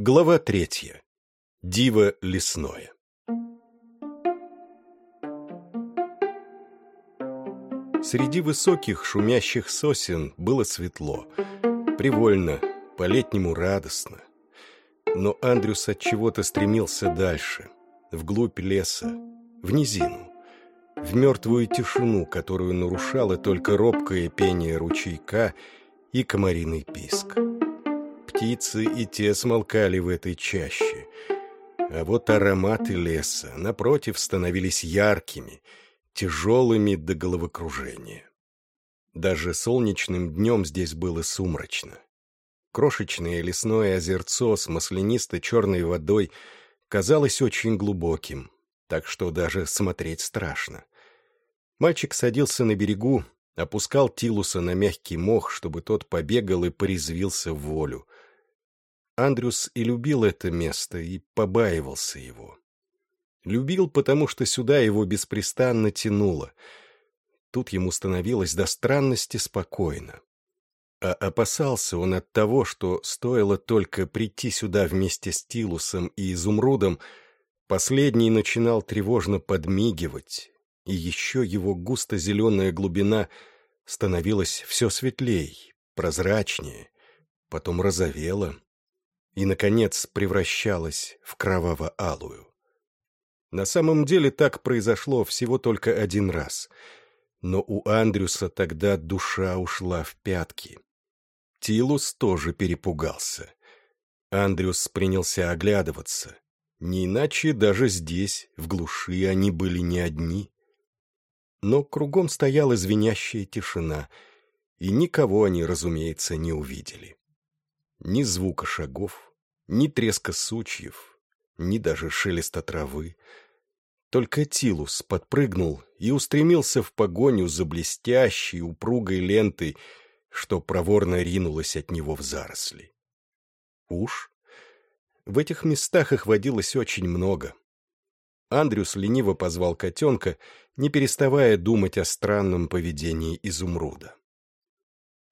Глава третья. Диво лесное. Среди высоких шумящих сосен было светло, привольно, по-летнему радостно. Но Андрюс от чего-то стремился дальше, вглубь леса, в низину, в мертвую тишину, которую нарушало только робкое пение ручейка и комариный писк. Птицы и те смолкали в этой чаще, а вот ароматы леса, напротив, становились яркими, тяжелыми до головокружения. Даже солнечным днем здесь было сумрачно. Крошечное лесное озерцо с маслянисто-черной водой казалось очень глубоким, так что даже смотреть страшно. Мальчик садился на берегу, опускал Тилуса на мягкий мох, чтобы тот побегал и порезвился в волю. Андрюс и любил это место, и побаивался его. Любил, потому что сюда его беспрестанно тянуло. Тут ему становилось до странности спокойно. А опасался он от того, что стоило только прийти сюда вместе с Тилусом и Изумрудом, последний начинал тревожно подмигивать, и еще его густо-зеленая глубина становилась все светлей, прозрачнее, потом розовела и, наконец, превращалась в кроваво-алую. На самом деле так произошло всего только один раз, но у Андрюса тогда душа ушла в пятки. Тилус тоже перепугался. Андрюс принялся оглядываться. Не иначе даже здесь, в глуши, они были не одни но кругом стояла звенящая тишина, и никого они, разумеется, не увидели. Ни звука шагов, ни треска сучьев, ни даже шелеста травы. Только Тилус подпрыгнул и устремился в погоню за блестящей, упругой лентой, что проворно ринулась от него в заросли. Уж? В этих местах их водилось очень много. Андрюс лениво позвал котенка не переставая думать о странном поведении изумруда.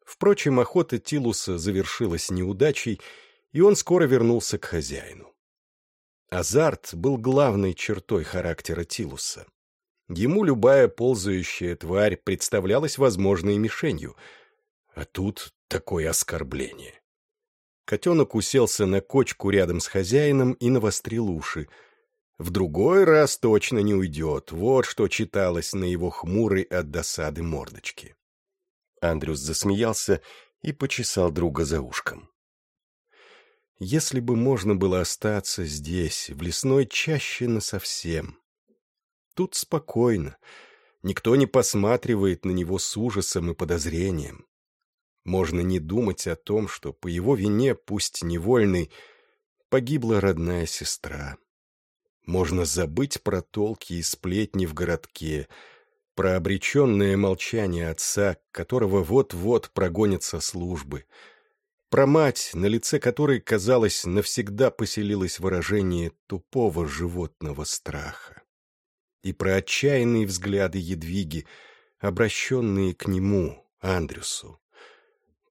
Впрочем, охота Тилуса завершилась неудачей, и он скоро вернулся к хозяину. Азарт был главной чертой характера Тилуса. Ему любая ползающая тварь представлялась возможной мишенью, а тут такое оскорбление. Котенок уселся на кочку рядом с хозяином и навострил уши — в другой раз точно не уйдет, вот что читалось на его хмурой от досады мордочке. Андрюс засмеялся и почесал друга за ушком. Если бы можно было остаться здесь, в лесной чаще насовсем. Тут спокойно, никто не посматривает на него с ужасом и подозрением. Можно не думать о том, что по его вине, пусть невольной, погибла родная сестра. Можно забыть про толки и сплетни в городке, про обреченное молчание отца, которого вот-вот прогонят со службы, про мать, на лице которой, казалось, навсегда поселилось выражение тупого животного страха, и про отчаянные взгляды Едвиги, обращенные к нему, Андрюсу.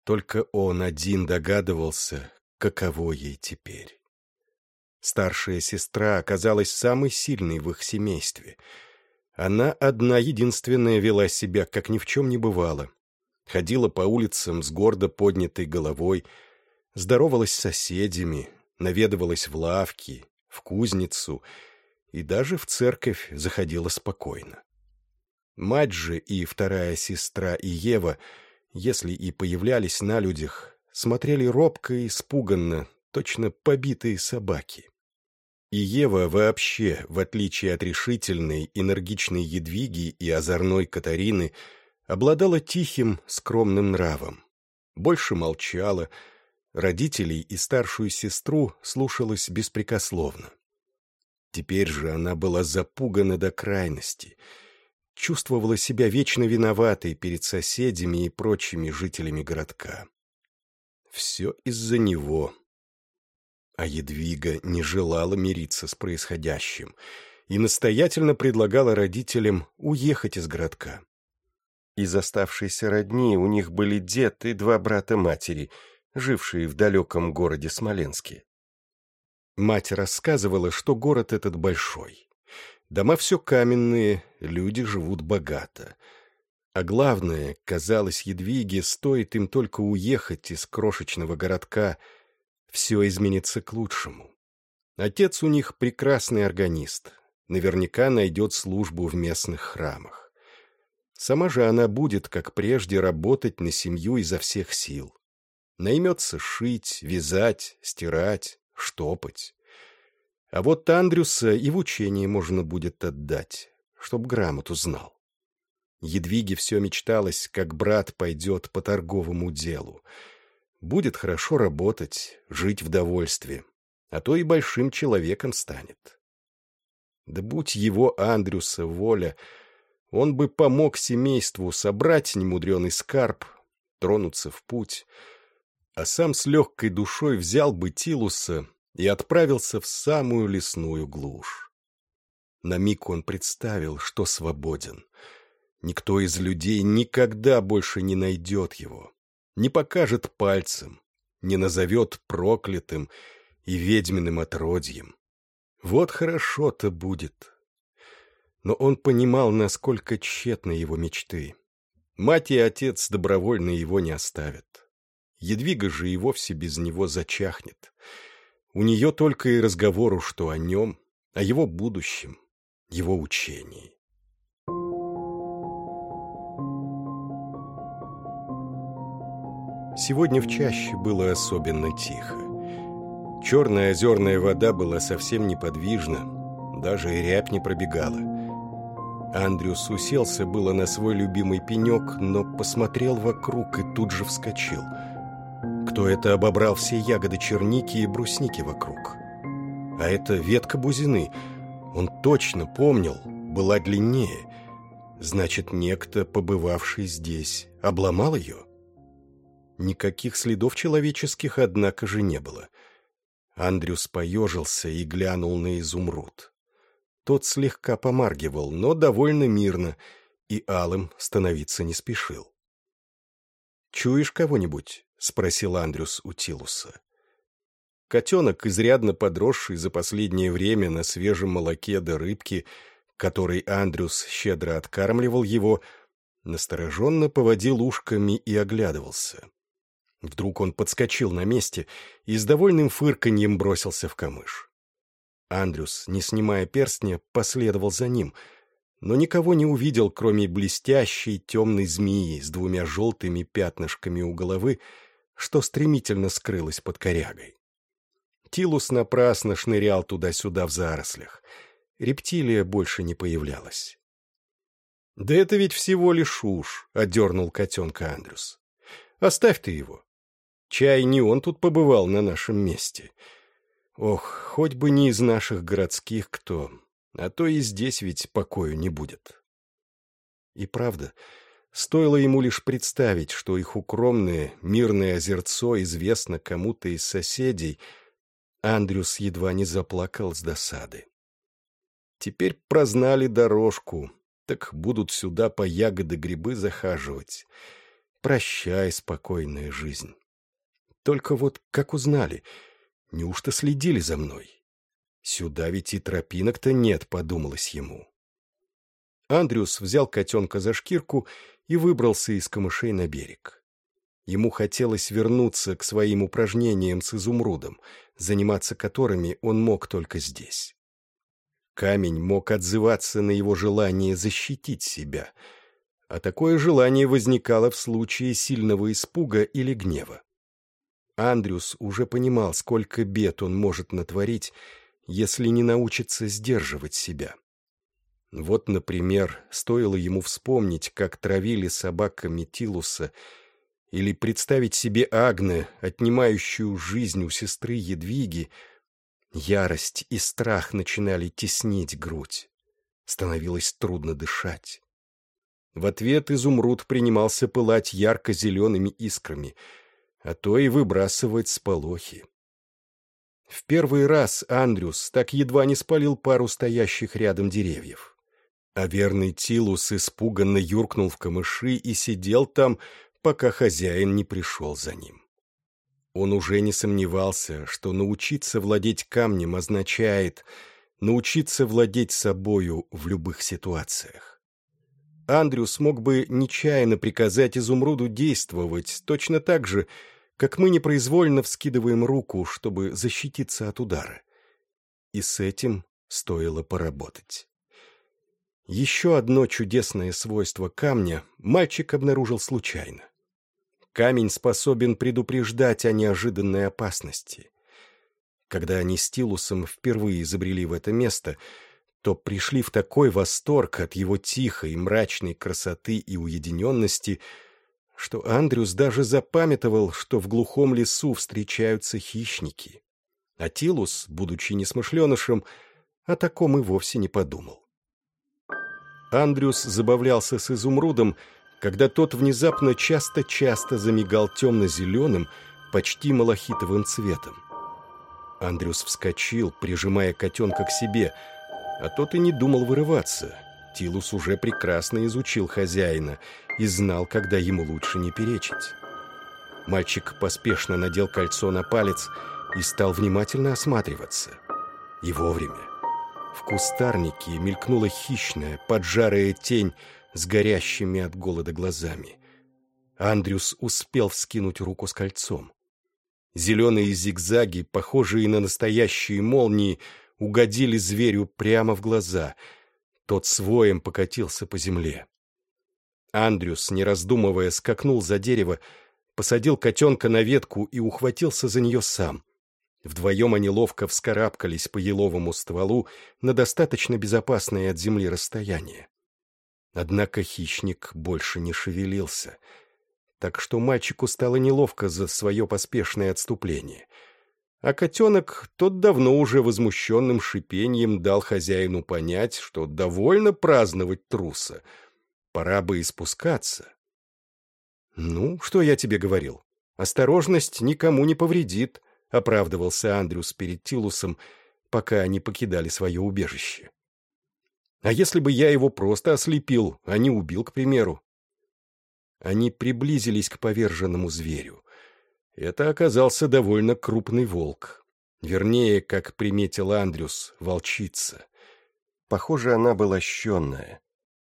Только он один догадывался, каково ей теперь. Старшая сестра оказалась самой сильной в их семействе. Она одна единственная вела себя, как ни в чем не бывало. Ходила по улицам с гордо поднятой головой, здоровалась с соседями, наведывалась в лавки, в кузницу и даже в церковь заходила спокойно. Мать же и вторая сестра и Ева, если и появлялись на людях, смотрели робко и испуганно, точно побитые собаки. И Ева вообще, в отличие от решительной, энергичной Едвиги и озорной Катарины, обладала тихим, скромным нравом. Больше молчала, родителей и старшую сестру слушалась беспрекословно. Теперь же она была запугана до крайности, чувствовала себя вечно виноватой перед соседями и прочими жителями городка. Все из-за него, а Едвига не желала мириться с происходящим и настоятельно предлагала родителям уехать из городка. Из оставшейся родни у них были дед и два брата матери, жившие в далеком городе Смоленске. Мать рассказывала, что город этот большой. Дома все каменные, люди живут богато. А главное, казалось Едвиге, стоит им только уехать из крошечного городка, все изменится к лучшему. Отец у них прекрасный органист, наверняка найдет службу в местных храмах. Сама же она будет, как прежде, работать на семью изо всех сил. Наймется шить, вязать, стирать, штопать. А вот Андрюса и в учение можно будет отдать, чтоб грамоту знал. Едвиге все мечталось, как брат пойдет по торговому делу. Будет хорошо работать, жить в довольстве, а то и большим человеком станет. Да будь его Андрюса воля, он бы помог семейству собрать немудреный скарб, тронуться в путь, а сам с легкой душой взял бы Тилуса и отправился в самую лесную глушь. На миг он представил, что свободен. Никто из людей никогда больше не найдет его, не покажет пальцем, не назовет проклятым и ведьминым отродьем. Вот хорошо-то будет. Но он понимал, насколько тщетны его мечты. Мать и отец добровольно его не оставят. Едвига же и вовсе без него зачахнет. У нее только и разговору, что о нем, о его будущем, его учении. Сегодня в чаще было особенно тихо. Черная озерная вода была совсем неподвижна, даже и рябь не пробегала. Андрюс уселся было на свой любимый пенек, но посмотрел вокруг и тут же вскочил. Кто это обобрал все ягоды черники и брусники вокруг? А это ветка бузины. Он точно помнил, была длиннее. Значит, некто, побывавший здесь, обломал ее? Никаких следов человеческих, однако же, не было. Андрюс поежился и глянул на изумруд. Тот слегка помаргивал, но довольно мирно, и алым становиться не спешил. «Чуешь кого-нибудь?» — спросил Андрюс у Тилуса. Котенок, изрядно подросший за последнее время на свежем молоке до рыбки, которой Андрюс щедро откармливал его, настороженно поводил ушками и оглядывался. Вдруг он подскочил на месте и с довольным фырканьем бросился в камыш. Андрюс, не снимая перстня, последовал за ним, но никого не увидел, кроме блестящей темной змеи с двумя желтыми пятнышками у головы, что стремительно скрылась под корягой. Тилус напрасно шнырял туда-сюда в зарослях. Рептилия больше не появлялась. «Да это ведь всего лишь уж», — одернул котенка Андрюс. «Оставь ты его. Чай не он тут побывал на нашем месте. Ох, хоть бы не из наших городских кто, а то и здесь ведь покою не будет. И правда, стоило ему лишь представить, что их укромное, мирное озерцо известно кому-то из соседей, Андрюс едва не заплакал с досады. Теперь прознали дорожку, так будут сюда по ягоды грибы захаживать. Прощай, спокойная жизнь. Только вот как узнали? Неужто следили за мной? Сюда ведь и тропинок-то нет, подумалось ему. Андрюс взял котенка за шкирку и выбрался из камышей на берег. Ему хотелось вернуться к своим упражнениям с изумрудом, заниматься которыми он мог только здесь. Камень мог отзываться на его желание защитить себя, а такое желание возникало в случае сильного испуга или гнева. Андрюс уже понимал, сколько бед он может натворить, если не научится сдерживать себя. Вот, например, стоило ему вспомнить, как травили собаками Тилуса, или представить себе Агне, отнимающую жизнь у сестры Едвиги, ярость и страх начинали теснить грудь. Становилось трудно дышать. В ответ изумруд принимался пылать ярко-зелеными искрами — а то и выбрасывать сполохи. В первый раз Андрюс так едва не спалил пару стоящих рядом деревьев. А верный Тилус испуганно юркнул в камыши и сидел там, пока хозяин не пришел за ним. Он уже не сомневался, что научиться владеть камнем означает научиться владеть собою в любых ситуациях. Андрю смог бы нечаянно приказать изумруду действовать точно так же, как мы непроизвольно вскидываем руку, чтобы защититься от удара. И с этим стоило поработать. Еще одно чудесное свойство камня мальчик обнаружил случайно. Камень способен предупреждать о неожиданной опасности. Когда они с Тилусом впервые изобрели в это место, то пришли в такой восторг от его тихой, мрачной красоты и уединенности, что Андрюс даже запамятовал, что в глухом лесу встречаются хищники. А Тилус, будучи несмышленышем, о таком и вовсе не подумал. Андрюс забавлялся с изумрудом, когда тот внезапно часто-часто замигал темно-зеленым, почти малахитовым цветом. Андрюс вскочил, прижимая котенка к себе, а тот и не думал вырываться. Тилус уже прекрасно изучил хозяина и знал, когда ему лучше не перечить. Мальчик поспешно надел кольцо на палец и стал внимательно осматриваться. И вовремя. В кустарнике мелькнула хищная, поджарая тень с горящими от голода глазами. Андрюс успел вскинуть руку с кольцом. Зеленые зигзаги, похожие на настоящие молнии, угодили зверю прямо в глаза. Тот своем покатился по земле. Андрюс, не раздумывая, скакнул за дерево, посадил котенка на ветку и ухватился за нее сам. Вдвоем они ловко вскарабкались по еловому стволу на достаточно безопасное от земли расстояние. Однако хищник больше не шевелился, так что мальчику стало неловко за свое поспешное отступление. А котенок, тот давно уже возмущенным шипением дал хозяину понять, что довольно праздновать труса. Пора бы испускаться. «Ну, что я тебе говорил? Осторожность никому не повредит», — оправдывался Андрюс перед Тилусом, пока они покидали свое убежище. «А если бы я его просто ослепил, а не убил, к примеру?» Они приблизились к поверженному зверю. Это оказался довольно крупный волк. Вернее, как приметил Андрюс, волчица. Похоже, она была щенная.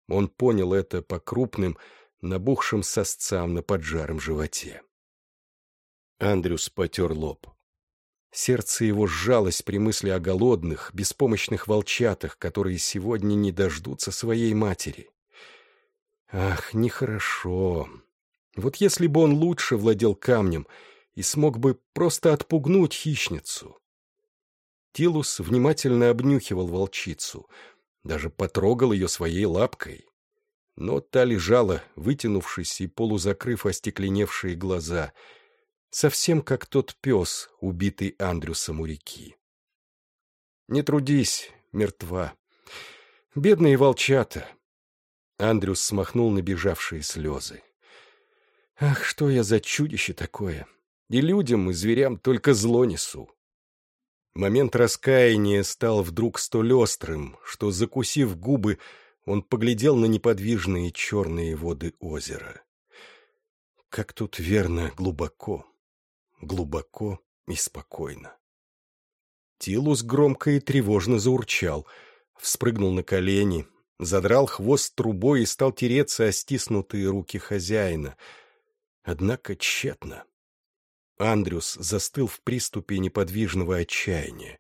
Он понял это по крупным, набухшим сосцам на поджаром животе. Андрюс потер лоб. Сердце его сжалось при мысли о голодных, беспомощных волчатах, которые сегодня не дождутся своей матери. Ах, нехорошо. Вот если бы он лучше владел камнем и смог бы просто отпугнуть хищницу. Тилус внимательно обнюхивал волчицу, даже потрогал ее своей лапкой. Но та лежала, вытянувшись и полузакрыв остекленевшие глаза — совсем как тот пес, убитый Андрюсом у реки. «Не трудись, мертва. Бедные волчата!» Андрюс смахнул набежавшие слезы. «Ах, что я за чудище такое! И людям, и зверям только зло несу!» Момент раскаяния стал вдруг столь острым, что, закусив губы, он поглядел на неподвижные черные воды озера. Как тут верно глубоко глубоко и спокойно. Тилус громко и тревожно заурчал, вспрыгнул на колени, задрал хвост трубой и стал тереться о стиснутые руки хозяина. Однако тщетно. Андрюс застыл в приступе неподвижного отчаяния,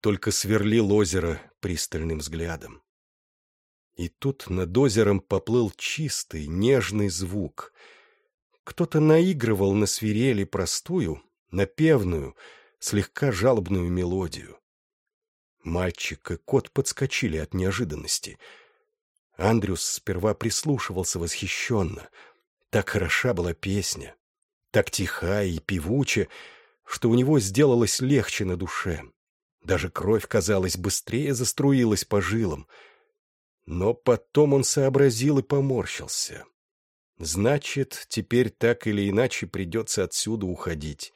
только сверлил озеро пристальным взглядом. И тут над озером поплыл чистый, нежный звук — кто-то наигрывал на свирели простую, напевную, слегка жалобную мелодию. Мальчик и кот подскочили от неожиданности. Андрюс сперва прислушивался восхищенно. Так хороша была песня, так тиха и певуча, что у него сделалось легче на душе. Даже кровь, казалось, быстрее заструилась по жилам. Но потом он сообразил и поморщился. Значит, теперь так или иначе придется отсюда уходить.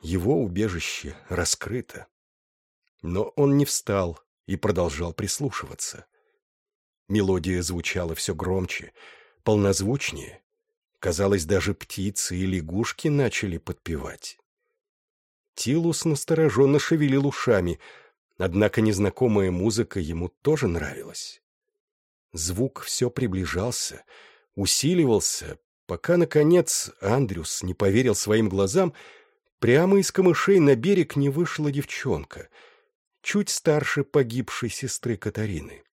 Его убежище раскрыто. Но он не встал и продолжал прислушиваться. Мелодия звучала все громче, полнозвучнее. Казалось, даже птицы и лягушки начали подпевать. Тилус настороженно шевелил ушами, однако незнакомая музыка ему тоже нравилась. Звук все приближался, усиливался, пока, наконец, Андрюс не поверил своим глазам, прямо из камышей на берег не вышла девчонка, чуть старше погибшей сестры Катарины.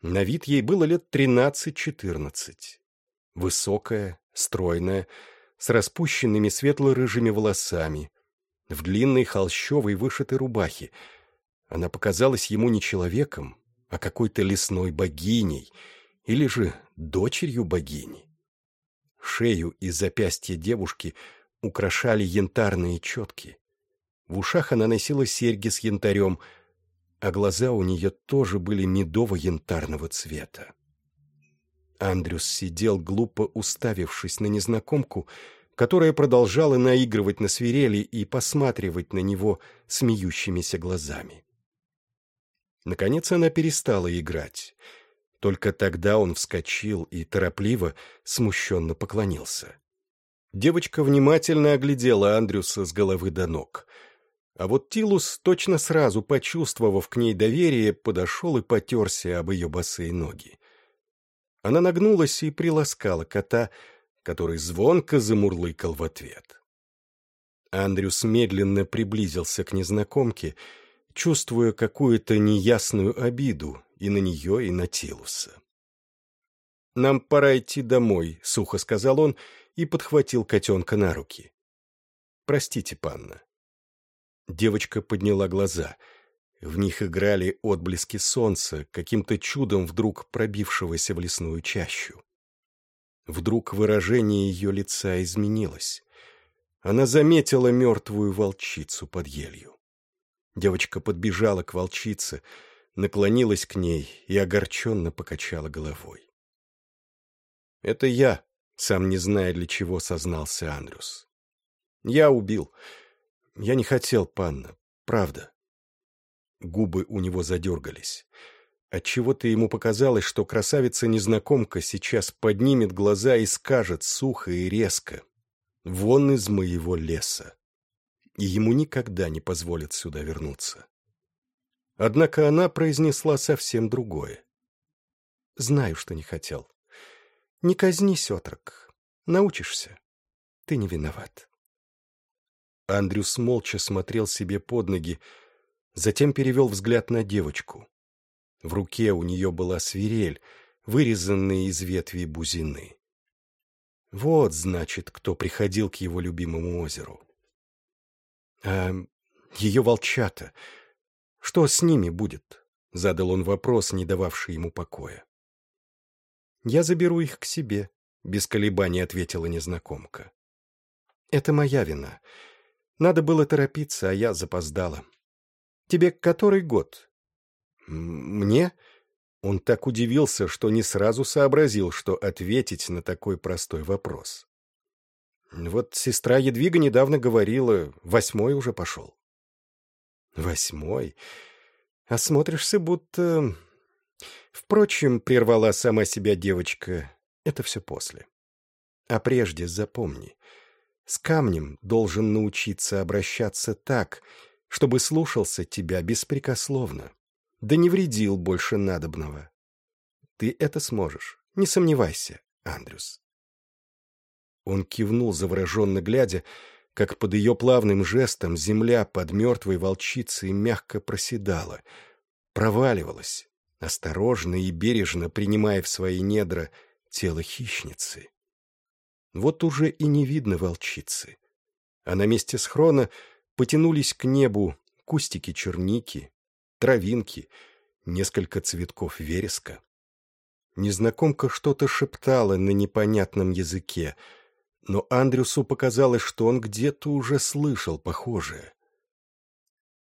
На вид ей было лет тринадцать-четырнадцать. Высокая, стройная, с распущенными светло-рыжими волосами, в длинной холщовой вышитой рубахе. Она показалась ему не человеком, а какой-то лесной богиней или же дочерью богини. Шею и запястье девушки украшали янтарные четки. В ушах она носила серьги с янтарем, а глаза у нее тоже были медово-янтарного цвета. Андрюс сидел, глупо уставившись на незнакомку, которая продолжала наигрывать на свирели и посматривать на него смеющимися глазами. Наконец она перестала играть. Только тогда он вскочил и торопливо, смущенно поклонился. Девочка внимательно оглядела Андрюса с головы до ног. А вот Тилус, точно сразу почувствовав к ней доверие, подошел и потерся об ее босые ноги. Она нагнулась и приласкала кота, который звонко замурлыкал в ответ. Андрюс медленно приблизился к незнакомке, чувствуя какую-то неясную обиду и на нее, и на Тилуса. «Нам пора идти домой», — сухо сказал он и подхватил котенка на руки. «Простите, панна». Девочка подняла глаза — в них играли отблески солнца, каким-то чудом вдруг пробившегося в лесную чащу. Вдруг выражение ее лица изменилось. Она заметила мертвую волчицу под елью. Девочка подбежала к волчице, наклонилась к ней и огорченно покачала головой. «Это я», сам не зная для чего сознался Андрюс. «Я убил. Я не хотел, панна. Правда». Губы у него задергались. Отчего-то ему показалось, что красавица-незнакомка сейчас поднимет глаза и скажет сухо и резко «Вон из моего леса!» И ему никогда не позволят сюда вернуться. Однако она произнесла совсем другое. «Знаю, что не хотел. Не казнись, отрок. Научишься. Ты не виноват». Андрюс молча смотрел себе под ноги, Затем перевел взгляд на девочку. В руке у нее была свирель, вырезанная из ветви бузины. Вот, значит, кто приходил к его любимому озеру. А ее волчата, что с ними будет? Задал он вопрос, не дававший ему покоя. Я заберу их к себе, без колебаний ответила незнакомка. Это моя вина. Надо было торопиться, а я запоздала. Тебе который год?» «Мне?» Он так удивился, что не сразу сообразил, что ответить на такой простой вопрос. Вот сестра Едвига недавно говорила, восьмой уже пошел. Восьмой? Осмотришься, будто... Впрочем, прервала сама себя девочка, это все после. А прежде запомни, с камнем должен научиться обращаться так, чтобы слушался тебя беспрекословно, да не вредил больше надобного. Ты это сможешь, не сомневайся, Андрюс. Он кивнул, завороженно глядя, как под ее плавным жестом земля под мертвой волчицей мягко проседала, проваливалась, осторожно и бережно принимая в свои недра тело хищницы. Вот уже и не видно волчицы, а на месте схрона — потянулись к небу кустики черники, травинки, несколько цветков вереска. Незнакомка что-то шептала на непонятном языке, но Андрюсу показалось, что он где-то уже слышал похожее.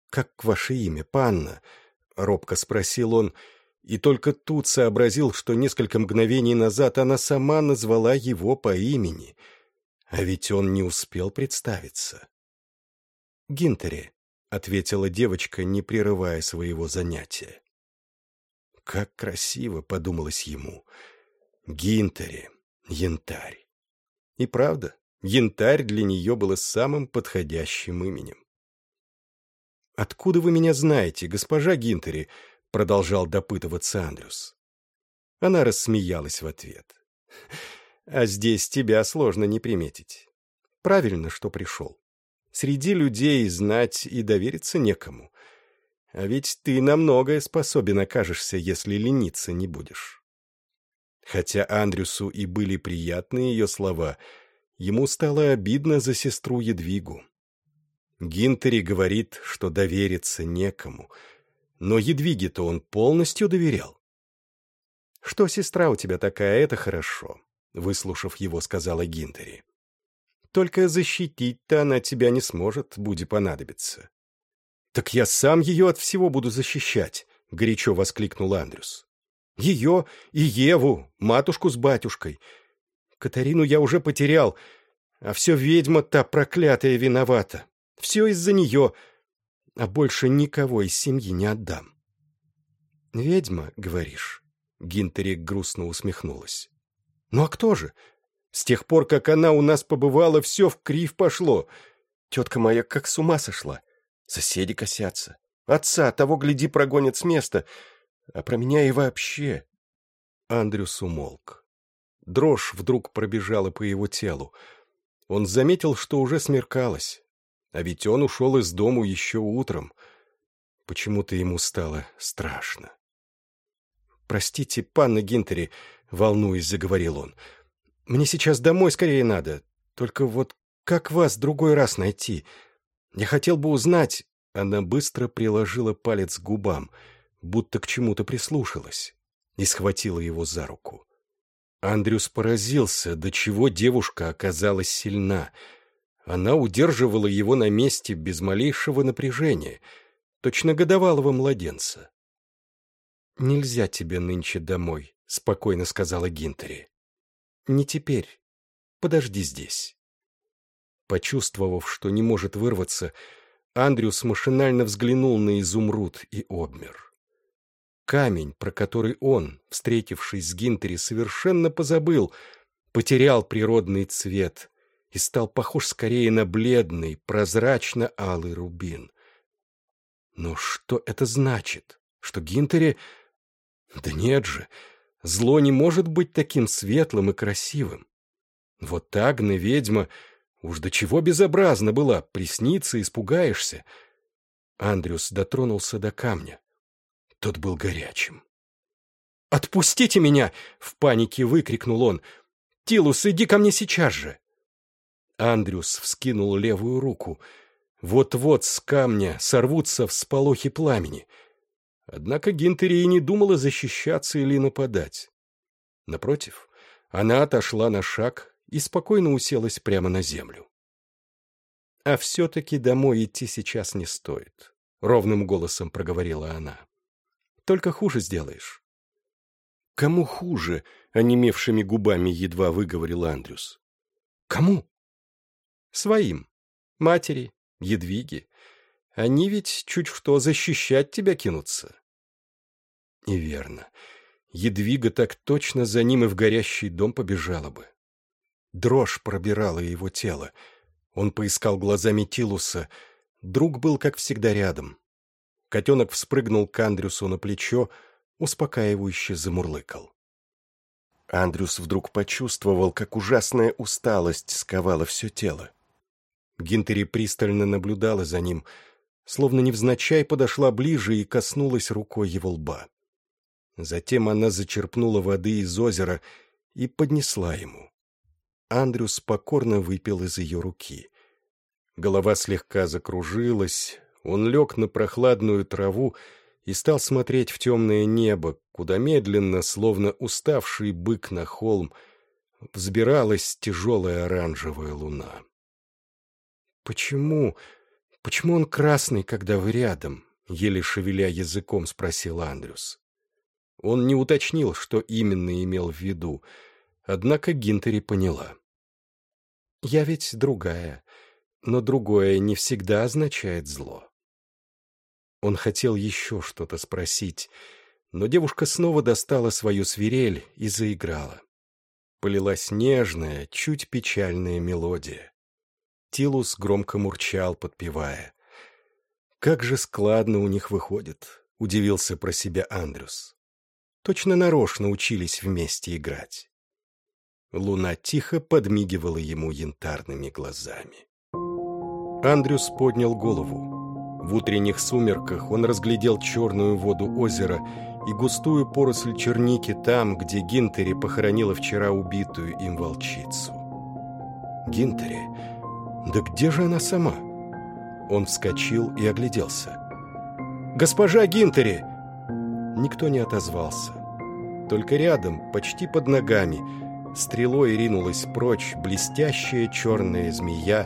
«Как ваше имя, панна?» — робко спросил он, и только тут сообразил, что несколько мгновений назад она сама назвала его по имени, а ведь он не успел представиться. Гинтере», — ответила девочка, не прерывая своего занятия. «Как красиво», — подумалось ему. «Гинтере, янтарь». И правда, янтарь для нее было самым подходящим именем. «Откуда вы меня знаете, госпожа Гинтери?» — продолжал допытываться Андрюс. Она рассмеялась в ответ. «А здесь тебя сложно не приметить. Правильно, что пришел. Среди людей знать и довериться некому. А ведь ты на многое способен окажешься, если лениться не будешь». Хотя Андрюсу и были приятны ее слова, ему стало обидно за сестру Едвигу. Гинтери говорит, что довериться некому, но Едвиге-то он полностью доверял. «Что сестра у тебя такая, это хорошо», — выслушав его, сказала Гинтери. «Только защитить-то она тебя не сможет, буди понадобиться». «Так я сам ее от всего буду защищать», — горячо воскликнул Андрюс. «Ее и Еву, матушку с батюшкой. Катарину я уже потерял, а все ведьма та проклятая виновата. Все из-за нее, а больше никого из семьи не отдам». «Ведьма, говоришь?» Гинтерик грустно усмехнулась. «Ну а кто же? С тех пор, как она у нас побывала, все в крив пошло. Тетка моя как с ума сошла. Соседи косятся. Отца того, гляди, прогонят с места. А про меня и вообще...» Андрюс умолк. Дрожь вдруг пробежала по его телу. Он заметил, что уже смеркалось. А ведь он ушел из дому еще утром. Почему-то ему стало страшно. «Простите, панна Гинтери», — волнуясь, заговорил он. «Мне сейчас домой скорее надо. Только вот как вас другой раз найти? Я хотел бы узнать...» Она быстро приложила палец к губам, будто к чему-то прислушалась, и схватила его за руку. Андрюс поразился, до чего девушка оказалась сильна. Она удерживала его на месте без малейшего напряжения, точно годовалого младенца. «Нельзя тебе нынче домой», — спокойно сказала Гинтери. «Не теперь. Подожди здесь». Почувствовав, что не может вырваться, Андрюс машинально взглянул на изумруд и обмер. Камень, про который он, встретившись с Гинтери, совершенно позабыл, потерял природный цвет и стал похож скорее на бледный, прозрачно-алый рубин. Но что это значит? Что Гинтери да нет же, зло не может быть таким светлым и красивым. Вот Агна, ведьма, уж до чего безобразна была, приснится, испугаешься. Андрюс дотронулся до камня. Тот был горячим. «Отпустите меня!» — в панике выкрикнул он. «Тилус, иди ко мне сейчас же!» Андрюс вскинул левую руку. Вот-вот с камня сорвутся всполохи пламени — Однако Гинтери и не думала защищаться или нападать. Напротив, она отошла на шаг и спокойно уселась прямо на землю. «А все-таки домой идти сейчас не стоит», — ровным голосом проговорила она. «Только хуже сделаешь». «Кому хуже?» — онемевшими губами едва выговорил Андрюс. «Кому?» «Своим. Матери, Едвиге. Они ведь чуть что защищать тебя кинутся. И верно. Едвига так точно за ним и в горящий дом побежала бы. Дрожь пробирала его тело. Он поискал глазами Тилуса. Друг был, как всегда, рядом. Котенок вспрыгнул к Андрюсу на плечо, успокаивающе замурлыкал. Андрюс вдруг почувствовал, как ужасная усталость сковала все тело. Гинтери пристально наблюдала за ним, словно невзначай подошла ближе и коснулась рукой его лба. Затем она зачерпнула воды из озера и поднесла ему. Андрюс покорно выпил из ее руки. Голова слегка закружилась, он лег на прохладную траву и стал смотреть в темное небо, куда медленно, словно уставший бык на холм, взбиралась тяжелая оранжевая луна. «Почему? Почему он красный, когда вы рядом?» — еле шевеля языком спросил Андрюс. Он не уточнил, что именно имел в виду, однако Гинтери поняла. «Я ведь другая, но другое не всегда означает зло». Он хотел еще что-то спросить, но девушка снова достала свою свирель и заиграла. Полилась нежная, чуть печальная мелодия. Тилус громко мурчал, подпевая. Как же складно у них выходит, удивился про себя Андрюс. Точно нарочно учились вместе играть. Луна тихо подмигивала ему янтарными глазами. Андрюс поднял голову. В утренних сумерках он разглядел черную воду озера и густую поросль черники там, где Гинтери похоронила вчера убитую им волчицу. Гинтери? Да где же она сама? Он вскочил и огляделся. «Госпожа Гинтери!» Никто не отозвался. Только рядом, почти под ногами, стрелой ринулась прочь блестящая черная змея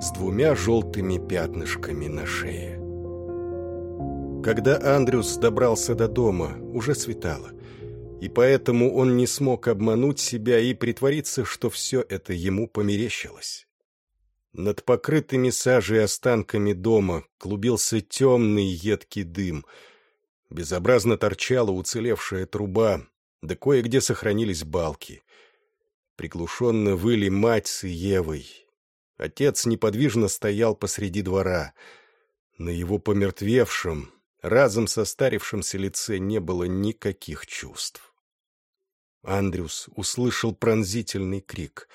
с двумя желтыми пятнышками на шее. Когда Андрюс добрался до дома, уже светало, и поэтому он не смог обмануть себя и притвориться, что все это ему померещилось. Над покрытыми сажей останками дома клубился темный едкий дым. Безобразно торчала уцелевшая труба, да кое-где сохранились балки. Приглушенно выли мать с Евой. Отец неподвижно стоял посреди двора. На его помертвевшем, разом состарившемся лице не было никаких чувств. Андрюс услышал пронзительный крик.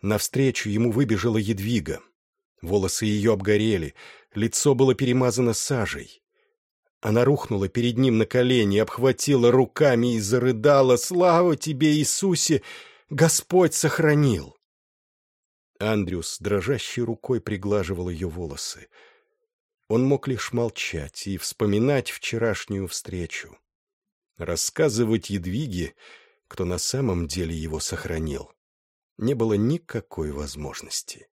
Навстречу ему выбежала едвига. Волосы ее обгорели, лицо было перемазано сажей. Она рухнула перед ним на колени, обхватила руками и зарыдала «Слава тебе, Иисусе!» Господь сохранил!» Андрюс дрожащей рукой приглаживал ее волосы. Он мог лишь молчать и вспоминать вчерашнюю встречу. Рассказывать Едвиге, кто на самом деле его сохранил, не было никакой возможности.